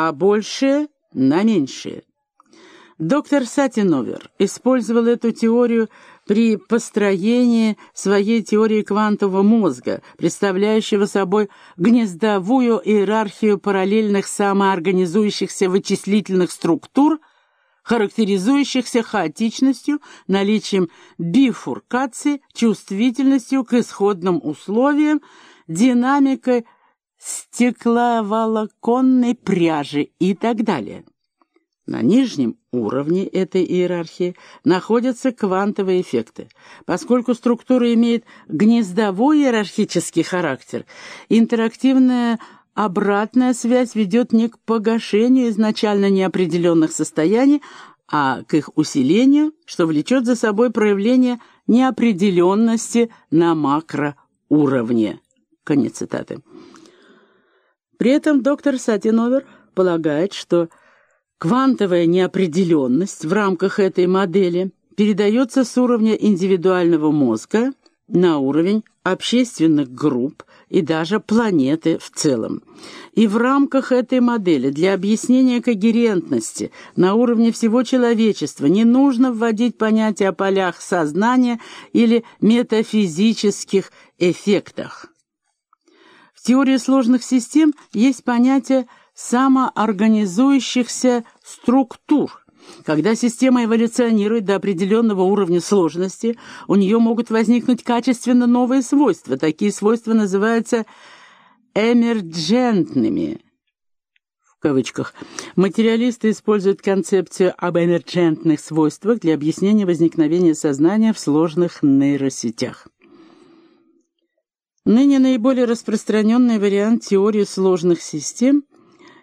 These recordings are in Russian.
а большее — на меньшее. Доктор Сатиновер использовал эту теорию при построении своей теории квантового мозга, представляющего собой гнездовую иерархию параллельных самоорганизующихся вычислительных структур, характеризующихся хаотичностью, наличием бифуркации, чувствительностью к исходным условиям, динамикой стекловолоконной пряжи и так далее. На нижнем уровне этой иерархии находятся квантовые эффекты. Поскольку структура имеет гнездовой иерархический характер, интерактивная обратная связь ведет не к погашению изначально неопределенных состояний, а к их усилению, что влечет за собой проявление неопределенности на макроуровне. Конец цитаты. При этом доктор Сатиновер полагает, что Квантовая неопределенность в рамках этой модели передается с уровня индивидуального мозга на уровень общественных групп и даже планеты в целом. И в рамках этой модели для объяснения когерентности на уровне всего человечества не нужно вводить понятие о полях сознания или метафизических эффектах. Теории сложных систем есть понятие самоорганизующихся структур. Когда система эволюционирует до определенного уровня сложности, у нее могут возникнуть качественно новые свойства. Такие свойства называются «эмерджентными». В кавычках. Материалисты используют концепцию об эмерджентных свойствах для объяснения возникновения сознания в сложных нейросетях. Ныне наиболее распространенный вариант теории сложных систем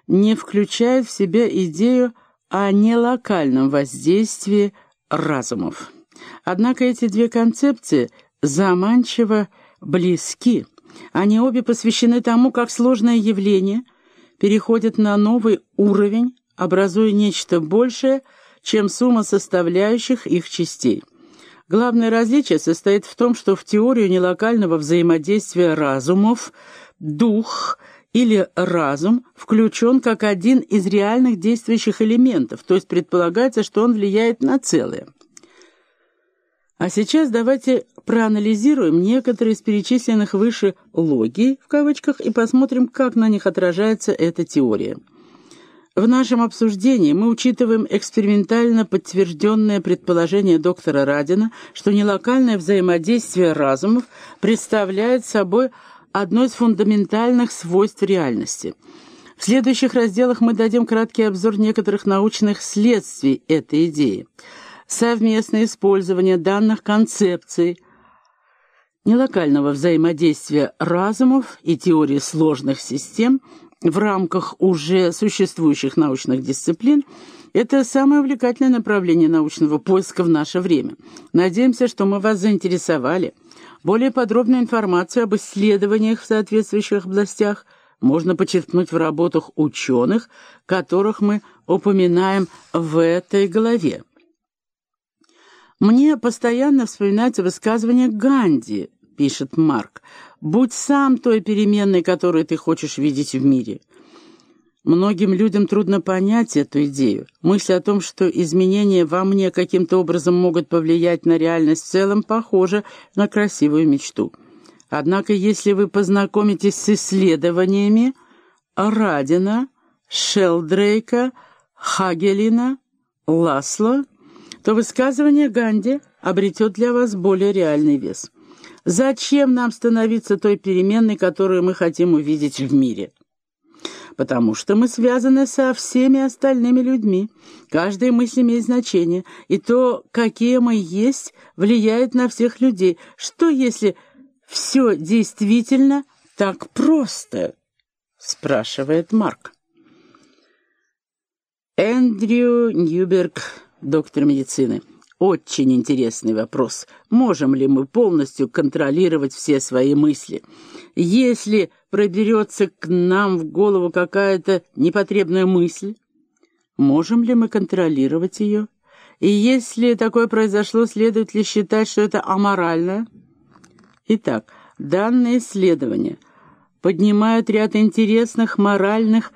не включает в себя идею о нелокальном воздействии разумов. Однако эти две концепции заманчиво близки. Они обе посвящены тому, как сложное явление переходит на новый уровень, образуя нечто большее, чем сумма составляющих их частей. Главное различие состоит в том, что в теорию нелокального взаимодействия разумов дух – или разум включен как один из реальных действующих элементов, то есть предполагается, что он влияет на целое. А сейчас давайте проанализируем некоторые из перечисленных выше «логи» в кавычках и посмотрим, как на них отражается эта теория. В нашем обсуждении мы учитываем экспериментально подтвержденное предположение доктора Радина, что нелокальное взаимодействие разумов представляет собой одно из фундаментальных свойств реальности. В следующих разделах мы дадим краткий обзор некоторых научных следствий этой идеи. Совместное использование данных концепций, нелокального взаимодействия разумов и теории сложных систем в рамках уже существующих научных дисциплин – это самое увлекательное направление научного поиска в наше время. Надеемся, что мы вас заинтересовали – более подробную информацию об исследованиях в соответствующих областях можно почерпнуть в работах ученых, которых мы упоминаем в этой главе. «Мне постоянно вспоминается высказывание Ганди», — пишет Марк, «будь сам той переменной, которую ты хочешь видеть в мире». Многим людям трудно понять эту идею. Мысль о том, что изменения во мне каким-то образом могут повлиять на реальность в целом, похожа на красивую мечту. Однако, если вы познакомитесь с исследованиями Радина, Шелдрейка, Хагелина, Ласло, то высказывание Ганди обретет для вас более реальный вес. Зачем нам становиться той переменной, которую мы хотим увидеть в мире? потому что мы связаны со всеми остальными людьми. Каждая мысль имеет значение, и то, какие мы есть, влияет на всех людей. Что, если все действительно так просто?» — спрашивает Марк. Эндрю Ньюберг, доктор медицины. Очень интересный вопрос. Можем ли мы полностью контролировать все свои мысли? Если проберется к нам в голову какая-то непотребная мысль, можем ли мы контролировать ее? И если такое произошло, следует ли считать, что это аморально? Итак, данные исследования поднимают ряд интересных моральных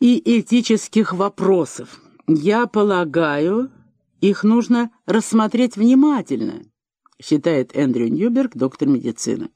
и этических вопросов. Я полагаю, их нужно рассмотреть внимательно, считает Эндрю Ньюберг, доктор медицины.